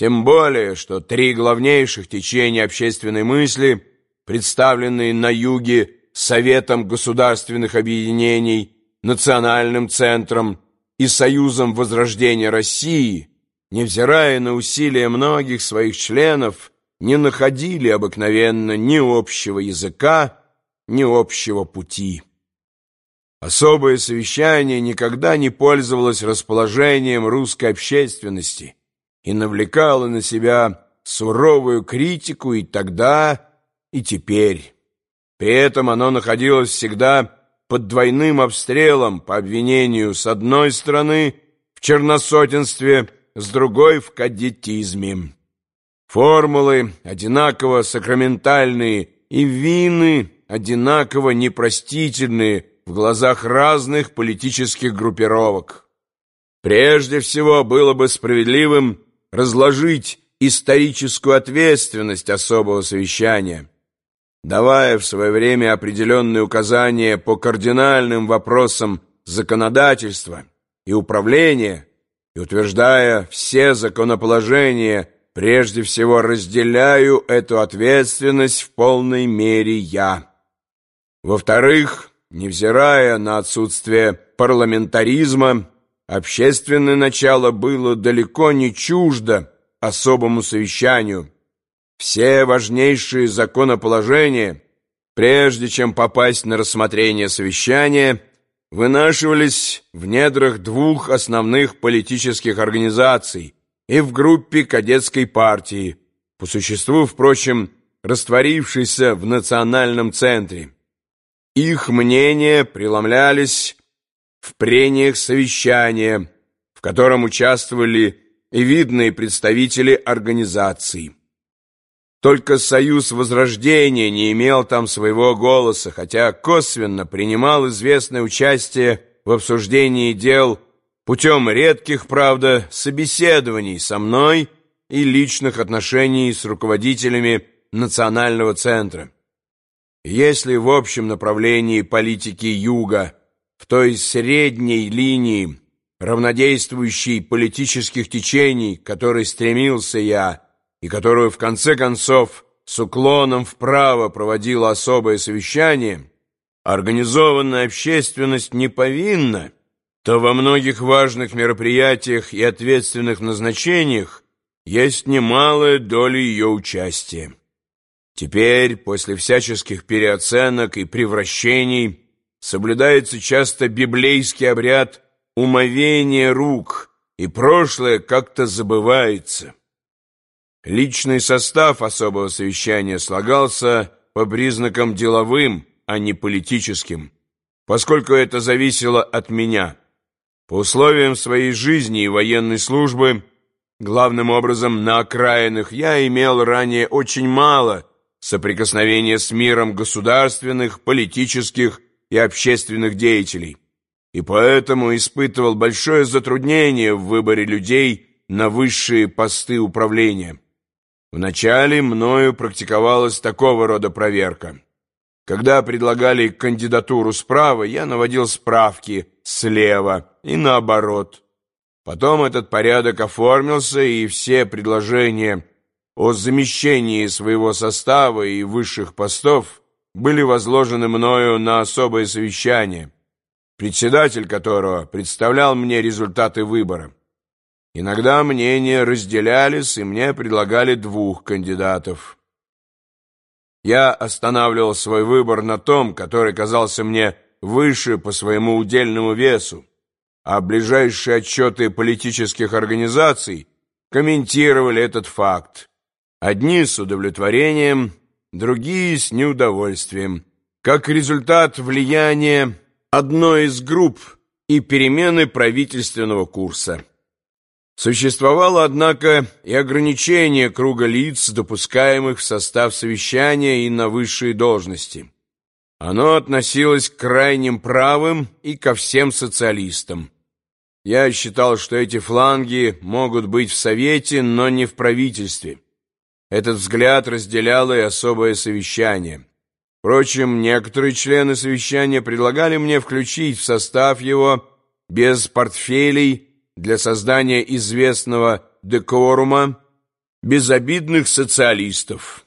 Тем более, что три главнейших течения общественной мысли, представленные на юге Советом государственных объединений, Национальным центром и Союзом Возрождения России, невзирая на усилия многих своих членов, не находили обыкновенно ни общего языка, ни общего пути. Особое совещание никогда не пользовалось расположением русской общественности и навлекало на себя суровую критику и тогда, и теперь. При этом оно находилось всегда под двойным обстрелом по обвинению с одной стороны в черносотенстве, с другой в кадетизме. Формулы одинаково сакраментальные и вины одинаково непростительные в глазах разных политических группировок. Прежде всего было бы справедливым разложить историческую ответственность особого совещания, давая в свое время определенные указания по кардинальным вопросам законодательства и управления и утверждая все законоположения, прежде всего разделяю эту ответственность в полной мере я. Во-вторых, невзирая на отсутствие парламентаризма, общественное начало было далеко не чуждо особому совещанию. Все важнейшие законоположения, прежде чем попасть на рассмотрение совещания, вынашивались в недрах двух основных политических организаций и в группе кадетской партии, по существу, впрочем, растворившейся в национальном центре. Их мнения преломлялись в прениях совещания, в котором участвовали и видные представители организаций. Только Союз Возрождения не имел там своего голоса, хотя косвенно принимал известное участие в обсуждении дел путем редких, правда, собеседований со мной и личных отношений с руководителями Национального центра. Если в общем направлении политики Юга, в той средней линии, равнодействующей политических течений, к которой стремился я, и которую в конце концов с уклоном вправо проводила особое совещание, организованная общественность не повинна, то во многих важных мероприятиях и ответственных назначениях есть немалая доля ее участия. Теперь, после всяческих переоценок и превращений, соблюдается часто библейский обряд умовения рук, и прошлое как-то забывается. Личный состав особого совещания слагался по признакам деловым, а не политическим, поскольку это зависело от меня. По условиям своей жизни и военной службы, главным образом на окраинах, я имел ранее очень мало – соприкосновения с миром государственных, политических и общественных деятелей, и поэтому испытывал большое затруднение в выборе людей на высшие посты управления. Вначале мною практиковалась такого рода проверка. Когда предлагали кандидатуру справа, я наводил справки слева и наоборот. Потом этот порядок оформился, и все предложения о замещении своего состава и высших постов были возложены мною на особое совещание, председатель которого представлял мне результаты выбора. Иногда мнения разделялись, и мне предлагали двух кандидатов. Я останавливал свой выбор на том, который казался мне выше по своему удельному весу, а ближайшие отчеты политических организаций комментировали этот факт. Одни с удовлетворением, другие с неудовольствием, как результат влияния одной из групп и перемены правительственного курса. Существовало, однако, и ограничение круга лиц, допускаемых в состав совещания и на высшие должности. Оно относилось к крайним правым и ко всем социалистам. Я считал, что эти фланги могут быть в Совете, но не в правительстве. Этот взгляд разделяло и особое совещание. Впрочем, некоторые члены совещания предлагали мне включить в состав его без портфелей для создания известного декорума безобидных социалистов.